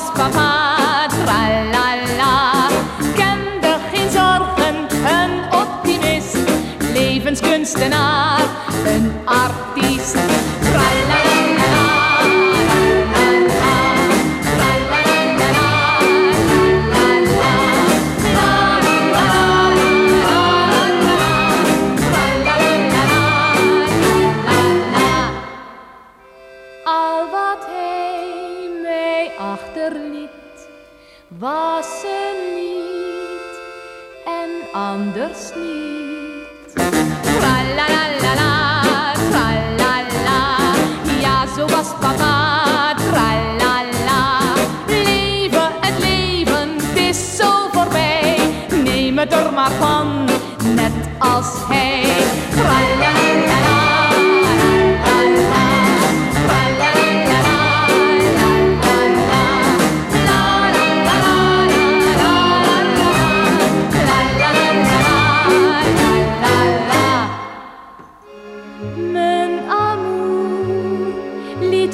was papa, tralala. Kende geen zorgen, een optimist. Levenskunstenaar, een artiest. Achterliet, was een lied en anders niet. Tralalala, tralala, ja zo was papa, tralala. Leven, het leven, is zo voorbij, neem het er maar van, net als hij.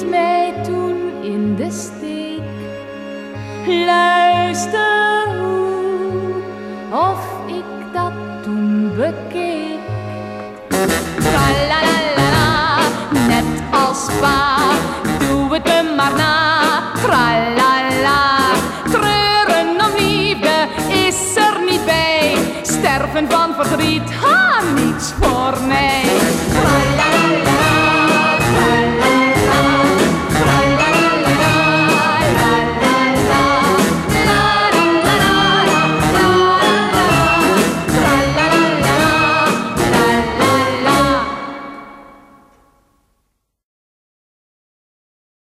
Mij toen in de steek. Luister hoe of ik dat toen bekeek. Tralalala, net als pa, doe het me maar na. Tralala, treuren om liefde is er niet bij. Sterven van verdriet, ha, niets voor